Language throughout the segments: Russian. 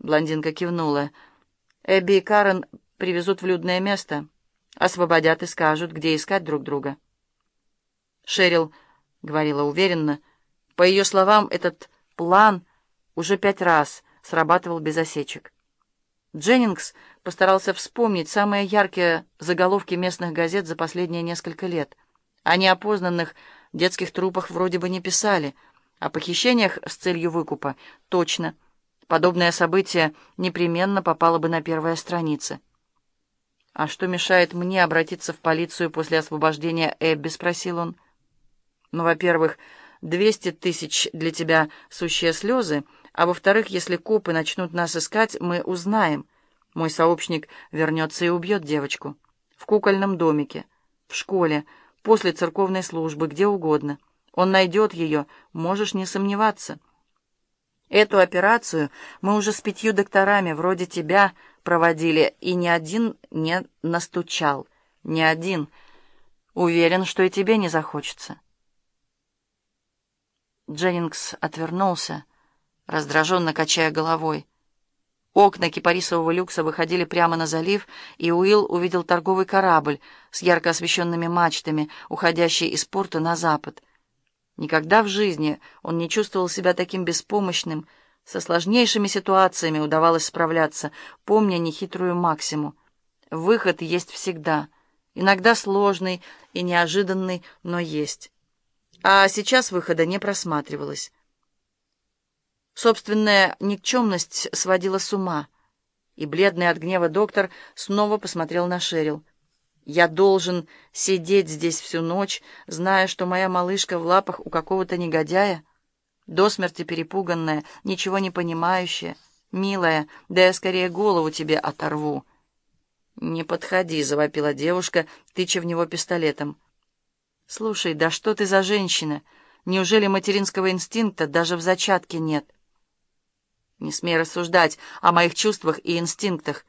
Блондинка кивнула. «Эбби и Карен привезут в людное место, освободят и скажут, где искать друг друга». Шерил говорила уверенно. По ее словам, этот план уже пять раз срабатывал без осечек. Дженнингс постарался вспомнить самые яркие заголовки местных газет за последние несколько лет. О неопознанных детских трупах вроде бы не писали, о похищениях с целью выкупа — точно. Подобное событие непременно попало бы на первые страницы. «А что мешает мне обратиться в полицию после освобождения Эбби?» — спросил он. «Ну, во-первых, двести тысяч для тебя — сущие слезы, а во-вторых, если копы начнут нас искать, мы узнаем. Мой сообщник вернется и убьет девочку. В кукольном домике, в школе, после церковной службы, где угодно. Он найдет ее, можешь не сомневаться». Эту операцию мы уже с пятью докторами вроде тебя проводили, и ни один не настучал. Ни один. Уверен, что и тебе не захочется. Дженнингс отвернулся, раздраженно качая головой. Окна кипарисового люкса выходили прямо на залив, и Уилл увидел торговый корабль с ярко освещенными мачтами, уходящий из порта на запад — Никогда в жизни он не чувствовал себя таким беспомощным. Со сложнейшими ситуациями удавалось справляться, помня нехитрую максиму. Выход есть всегда. Иногда сложный и неожиданный, но есть. А сейчас выхода не просматривалось. Собственная никчемность сводила с ума, и бледный от гнева доктор снова посмотрел на Шерил. Я должен сидеть здесь всю ночь, зная, что моя малышка в лапах у какого-то негодяя, до смерти перепуганная, ничего не понимающая, милая, да я скорее голову тебе оторву. «Не подходи», — завопила девушка, тыча в него пистолетом. «Слушай, да что ты за женщина? Неужели материнского инстинкта даже в зачатке нет?» «Не смей рассуждать о моих чувствах и инстинктах».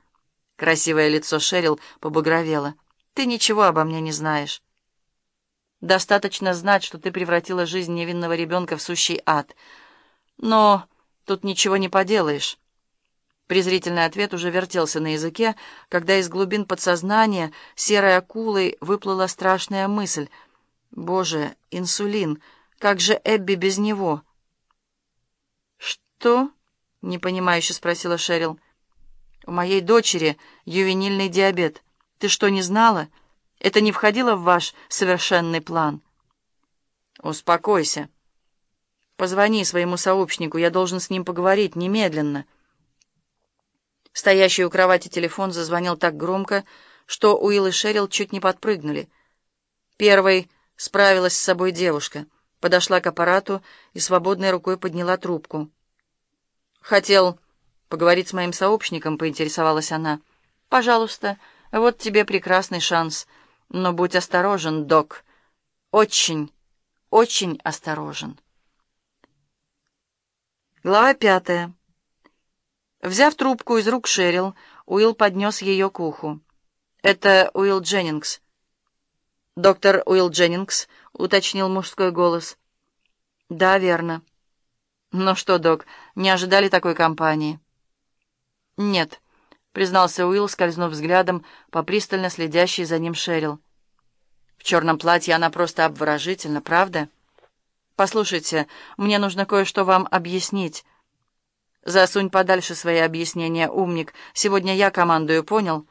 Красивое лицо Шерил побагровело. Ты ничего обо мне не знаешь. Достаточно знать, что ты превратила жизнь невинного ребенка в сущий ад. Но тут ничего не поделаешь. Презрительный ответ уже вертелся на языке, когда из глубин подсознания серой акулой выплыла страшная мысль. «Боже, инсулин! Как же Эбби без него?» «Что?» — непонимающе спросила Шерил. «У моей дочери ювенильный диабет». Ты что, не знала? Это не входило в ваш совершенный план. Успокойся. Позвони своему сообщнику, я должен с ним поговорить немедленно. Стоящий у кровати телефон зазвонил так громко, что Уилл и Шерил чуть не подпрыгнули. Первой справилась с собой девушка, подошла к аппарату и свободной рукой подняла трубку. «Хотел поговорить с моим сообщником», — поинтересовалась она. «Пожалуйста». Вот тебе прекрасный шанс. Но будь осторожен, док. Очень, очень осторожен. Глава пятая. Взяв трубку из рук Шерил, Уилл поднес ее к уху. «Это Уилл Дженнингс». «Доктор Уилл Дженнингс», — уточнил мужской голос. «Да, верно». «Ну что, док, не ожидали такой компании?» «Нет». — признался Уилл, скользнув взглядом по пристально следящей за ним Шерил. «В черном платье она просто обворожительна, правда? Послушайте, мне нужно кое-что вам объяснить». «Засунь подальше свои объяснения, умник. Сегодня я командую, понял?»